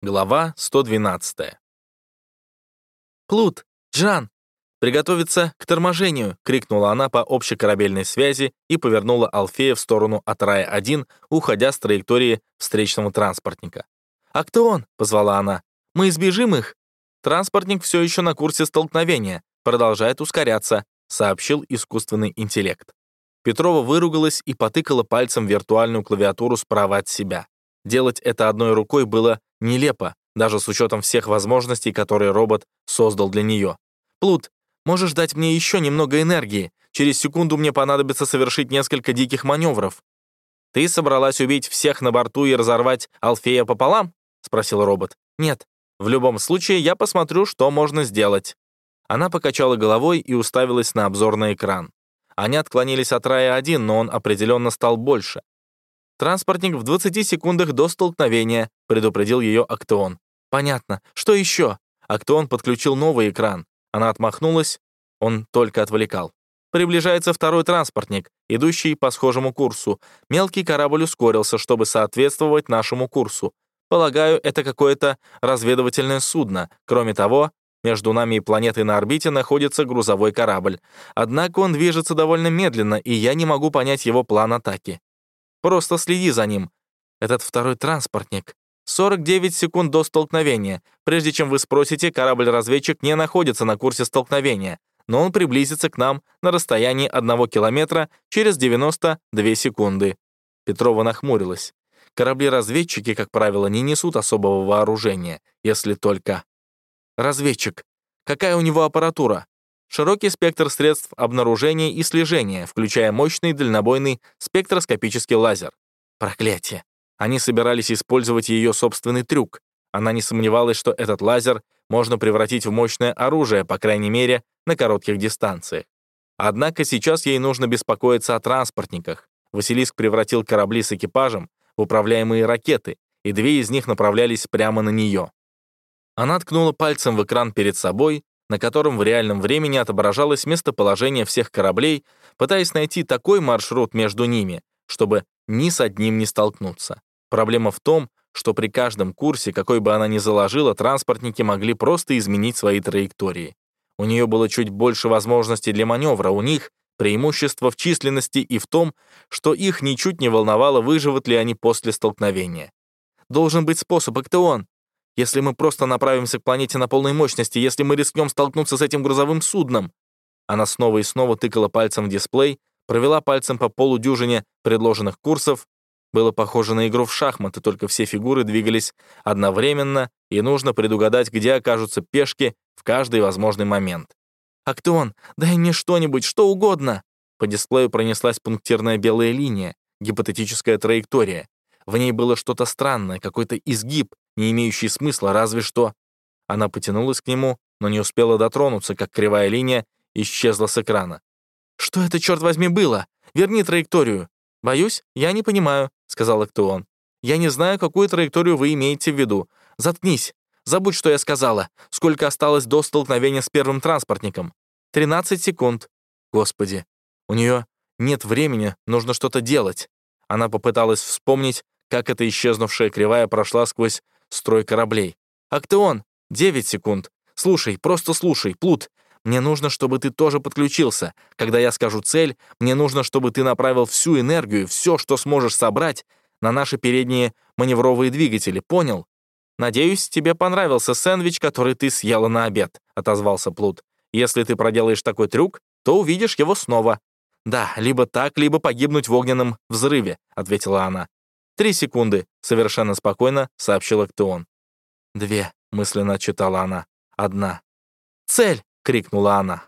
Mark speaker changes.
Speaker 1: Глава 112. «Плут! Джан! Приготовиться к торможению!» — крикнула она по общекорабельной связи и повернула Алфея в сторону от Рая-1, уходя с траектории встречного транспортника. «А кто он?» — позвала она. «Мы избежим их?» «Транспортник все еще на курсе столкновения, продолжает ускоряться», — сообщил искусственный интеллект. Петрова выругалась и потыкала пальцем виртуальную клавиатуру справа от себя. Делать это одной рукой было нелепо, даже с учетом всех возможностей, которые робот создал для нее. «Плут, можешь дать мне еще немного энергии? Через секунду мне понадобится совершить несколько диких маневров». «Ты собралась убить всех на борту и разорвать Алфея пополам?» — спросил робот. «Нет. В любом случае, я посмотрю, что можно сделать». Она покачала головой и уставилась на обзорный экран. Они отклонились от рая один, но он определенно стал больше. «Транспортник в 20 секундах до столкновения», — предупредил ее Актеон. «Понятно. Что еще?» Актеон подключил новый экран. Она отмахнулась, он только отвлекал. Приближается второй транспортник, идущий по схожему курсу. Мелкий корабль ускорился, чтобы соответствовать нашему курсу. Полагаю, это какое-то разведывательное судно. Кроме того, между нами и планетой на орбите находится грузовой корабль. Однако он движется довольно медленно, и я не могу понять его план атаки. Просто следи за ним. Этот второй транспортник. 49 секунд до столкновения. Прежде чем вы спросите, корабль-разведчик не находится на курсе столкновения, но он приблизится к нам на расстоянии одного километра через 92 секунды. Петрова нахмурилась. Корабли-разведчики, как правило, не несут особого вооружения, если только... Разведчик. Какая у него аппаратура? Широкий спектр средств обнаружения и слежения, включая мощный дальнобойный спектроскопический лазер. Проклятие. Они собирались использовать ее собственный трюк. Она не сомневалась, что этот лазер можно превратить в мощное оружие, по крайней мере, на коротких дистанциях. Однако сейчас ей нужно беспокоиться о транспортниках. Василиск превратил корабли с экипажем в управляемые ракеты, и две из них направлялись прямо на нее. Она ткнула пальцем в экран перед собой, на котором в реальном времени отображалось местоположение всех кораблей, пытаясь найти такой маршрут между ними, чтобы ни с одним не столкнуться. Проблема в том, что при каждом курсе, какой бы она ни заложила, транспортники могли просто изменить свои траектории. У нее было чуть больше возможностей для маневра, у них преимущество в численности и в том, что их ничуть не волновало, выживут ли они после столкновения. «Должен быть способ, Актеон», если мы просто направимся к планете на полной мощности, если мы рискнем столкнуться с этим грузовым судном?» Она снова и снова тыкала пальцем в дисплей, провела пальцем по полудюжине предложенных курсов. Было похоже на игру в шахматы, только все фигуры двигались одновременно, и нужно предугадать, где окажутся пешки в каждый возможный момент. «Актеон, дай мне что-нибудь, что угодно!» По дисплею пронеслась пунктирная белая линия, гипотетическая траектория. В ней было что-то странное, какой-то изгиб, не имеющий смысла, разве что... Она потянулась к нему, но не успела дотронуться, как кривая линия исчезла с экрана. «Что это, черт возьми, было? Верни траекторию». «Боюсь, я не понимаю», — сказал Актеон. «Я не знаю, какую траекторию вы имеете в виду. Заткнись. Забудь, что я сказала. Сколько осталось до столкновения с первым транспортником?» «Тринадцать секунд». «Господи, у нее нет времени, нужно что-то делать». Она попыталась вспомнить, как эта исчезнувшая кривая прошла сквозь строй кораблей. «Актеон! Девять секунд! Слушай, просто слушай, Плут! Мне нужно, чтобы ты тоже подключился. Когда я скажу цель, мне нужно, чтобы ты направил всю энергию, все, что сможешь собрать, на наши передние маневровые двигатели, понял? «Надеюсь, тебе понравился сэндвич, который ты съела на обед», — отозвался Плут. «Если ты проделаешь такой трюк, то увидишь его снова». «Да, либо так, либо погибнуть в огненном взрыве», — ответила она. «Три секунды», — совершенно спокойно сообщил Актеон. «Две», — мысленно читала она. «Одна». «Цель!» — крикнула она.